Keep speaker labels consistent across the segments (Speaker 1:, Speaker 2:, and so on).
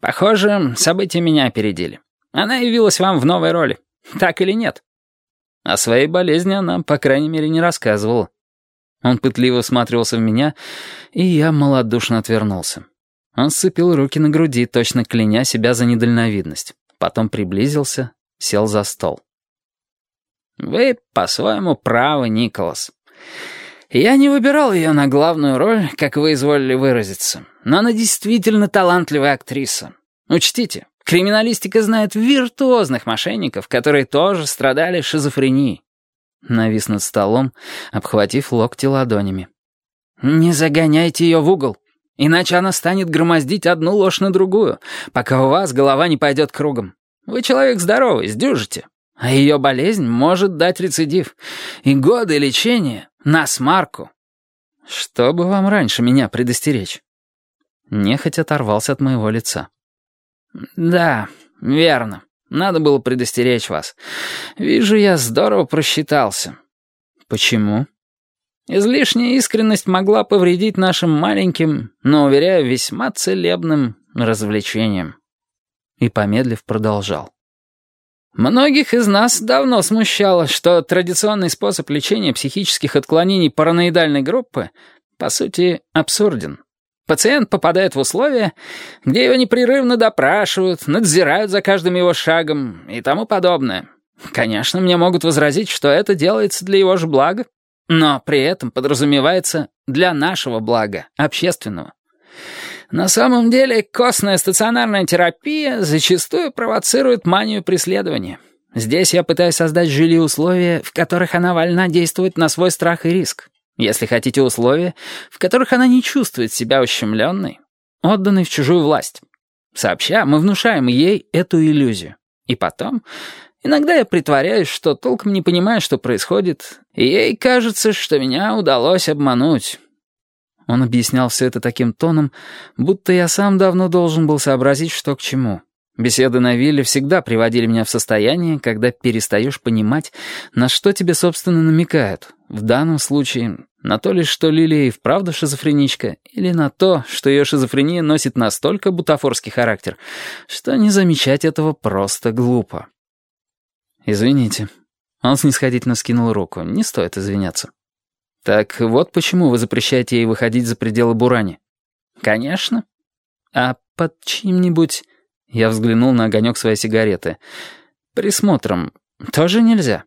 Speaker 1: Похоже, события меня опередили. Она явилась вам в новой роли. Так или нет?»
Speaker 2: О своей болезни она, по крайней мере, не рассказывала. Он пытливо всматривался в меня, и я малодушно отвернулся. Он сцепил руки на груди, точно кляня себя за недальновидность. Потом приблизился, сел за стол.
Speaker 1: «Вы по-своему правы, Николас. Я не выбирал ее на главную роль, как вы изволили выразиться, но она действительно талантливая актриса. Учтите, криминалистика знает виртуозных мошенников, которые тоже страдали шизофренией.
Speaker 2: Навис над столом, обхватив локти ладонями.
Speaker 1: «Не загоняйте ее в угол, иначе она станет громоздить одну ложь на другую, пока у вас голова не пойдет кругом. Вы человек здоровый, сдюжите, а ее болезнь может дать рецидив, и годы лечения на смарку».
Speaker 2: «Что бы вам раньше меня предостеречь?» Нехоть оторвался от моего лица.
Speaker 1: «Да, верно. Надо было предостеречь вас. Вижу, я здорово просчитался».
Speaker 2: «Почему?»
Speaker 1: «Излишняя искренность могла повредить нашим маленьким, но, уверяю, весьма целебным развлечениям».
Speaker 2: И, помедлив, продолжал.
Speaker 1: Многих из нас давно смущало, что традиционный способ лечения психических отклонений параноидальной группы, по сути, абсурден. Пациент попадает в условия, где его непрерывно допрашивают, надзирают за каждым его шагом и тому подобное. Конечно, мне могут возразить, что это делается для его же блага, но при этом подразумевается для нашего блага, общественного. На самом деле, костная стационарная терапия зачастую провоцирует манию преследования. Здесь я пытаюсь создать Жюли условия, в которых она вольна действовать на свой страх и риск. Если хотите условия, в которых она не чувствует себя ущемленной, отданной в чужую власть. Сообща, мы внушаем ей эту иллюзию. И потом, иногда я притворяюсь, что толком не понимаю, что происходит, и ей кажется, что меня удалось обмануть.
Speaker 2: Он объяснял все это таким тоном, будто я сам давно должен был сообразить, что к чему. Беседы на вилле всегда приводили меня в состояние, когда перестаешь понимать, на что тебе, собственно, намекают. В данном случае на то лишь, что Лилия и вправду шизофреничка, или на то, что ее шизофрения носит настолько бутафорский характер, что не замечать этого просто глупо. «Извините». Он снисходительно скинул руку. «Не стоит извиняться». «Так вот почему вы запрещаете ей выходить за пределы Бурани?»
Speaker 1: «Конечно».
Speaker 2: «А под чьим-нибудь...» Я взглянул на огонек своей сигареты. «Присмотром тоже нельзя?»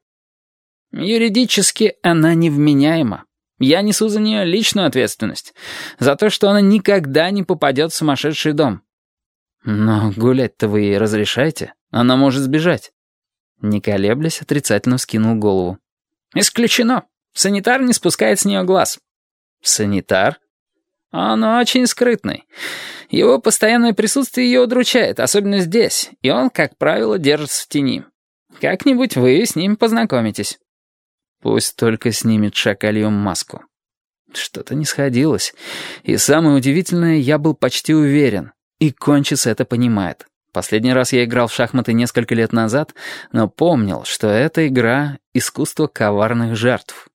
Speaker 1: «Юридически она невменяема. Я несу за нее личную ответственность. За то, что она никогда не попадет в сумасшедший дом».
Speaker 2: «Но гулять-то вы ей разрешаете? Она может сбежать». Не колеблясь, отрицательно вскинул голову.
Speaker 1: «Исключено. Санитар не спускает с нее глаз».
Speaker 2: «Санитар?»
Speaker 1: «Он очень скрытный. Его постоянное присутствие ее удручает, особенно здесь, и он, как правило, держится в тени. Как-нибудь вы с ним познакомитесь».
Speaker 2: Пусть только снимет шакальем маску. Что-то не сходилось. И самое удивительное, я был почти уверен. И Кончис это понимает. Последний раз я играл в шахматы несколько лет назад, но помнил, что эта игра — искусство коварных жертв.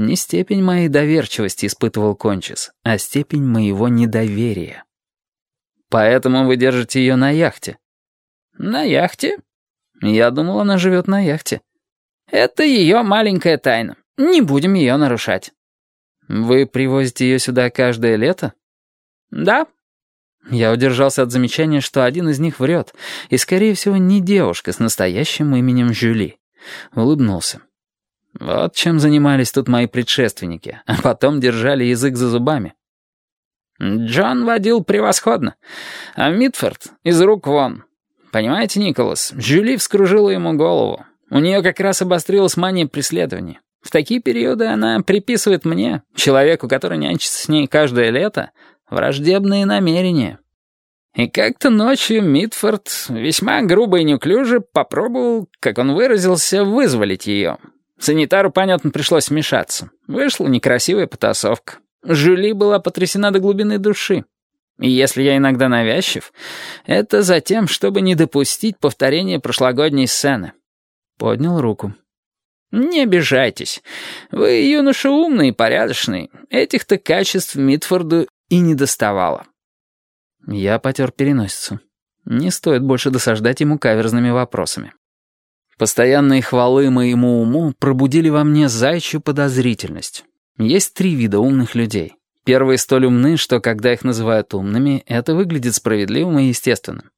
Speaker 2: Не степень моей доверчивости испытывал Кончис, а степень моего недоверия. Поэтому вы держите ее на яхте.
Speaker 1: На яхте?
Speaker 2: Я думал, она живет на яхте.
Speaker 1: Это ее маленькая тайна. Не будем ее нарушать.
Speaker 2: Вы привозите ее сюда каждое лето?
Speaker 1: Да.
Speaker 2: Я удержался от замечания, что один из них врет, и, скорее всего, не девушка с настоящим именем Жюли. Улыбнулся. Вот чем занимались тут мои предшественники, а потом держали язык за зубами.
Speaker 1: Джон водил превосходно, а Митфорд из рук вон. Понимаете, Николас, Жюли вскружила ему голову. У нее как раз обострилась мания преследования. В такие периоды она приписывает мне, человеку, который нянчится с ней каждое лето, враждебные намерения. И как-то ночью Митфорд весьма грубо и неуклюже попробовал, как он выразился, вызволить ее. Санитару, понятно, пришлось вмешаться. Вышла некрасивая потасовка. Жюли была потрясена до глубины души. И если я иногда навязчив, это за тем, чтобы не допустить повторения прошлогодней сцены.
Speaker 2: Поднял руку.
Speaker 1: «Не обижайтесь. Вы юноша умный и порядочный. Этих-то качеств Митфорду и не доставало».
Speaker 2: Я потер переносицу. Не стоит больше досаждать ему каверзными вопросами. Постоянные хвалы моему уму пробудили во мне зайчью подозрительность. Есть три вида умных людей. Первые столь умны, что когда их называют умными, это выглядит справедливым и естественным.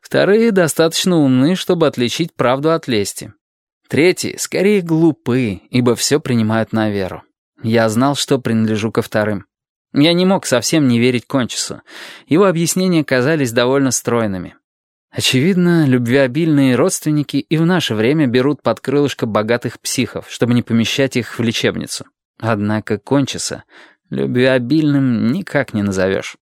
Speaker 2: Вторые достаточно умны, чтобы отличить правду от лести. Третьи скорее глупы, ибо все принимают на веру. Я знал, что принадлежу ко вторым. Я не мог совсем не верить Кончису. Его объяснения казались довольно стройными. Очевидно, любвеобильные родственники и в наше время берут под крылышко богатых психов, чтобы не помещать их в лечебницу. Однако Кончиса любвеобильным никак не назовешь.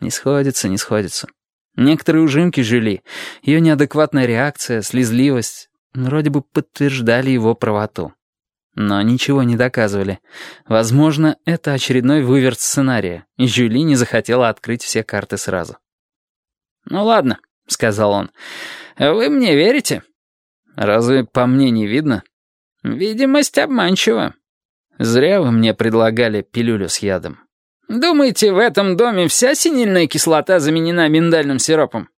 Speaker 2: Не сходится, не сходится. Некоторые ужимки жили. Ее неадекватная реакция, слезливость вроде бы подтверждали его правоту. Но ничего не доказывали. Возможно, это очередной выверт сценария, и Жюли не захотела открыть все карты сразу.
Speaker 1: «Ну ладно», — сказал он. «Вы мне верите?»
Speaker 2: «Разве по мне не видно?»
Speaker 1: «Видимость обманчива».
Speaker 2: «Зря вы мне предлагали пилюлю с ядом».
Speaker 1: «Думаете, в этом доме вся синильная кислота заменена миндальным сиропом?»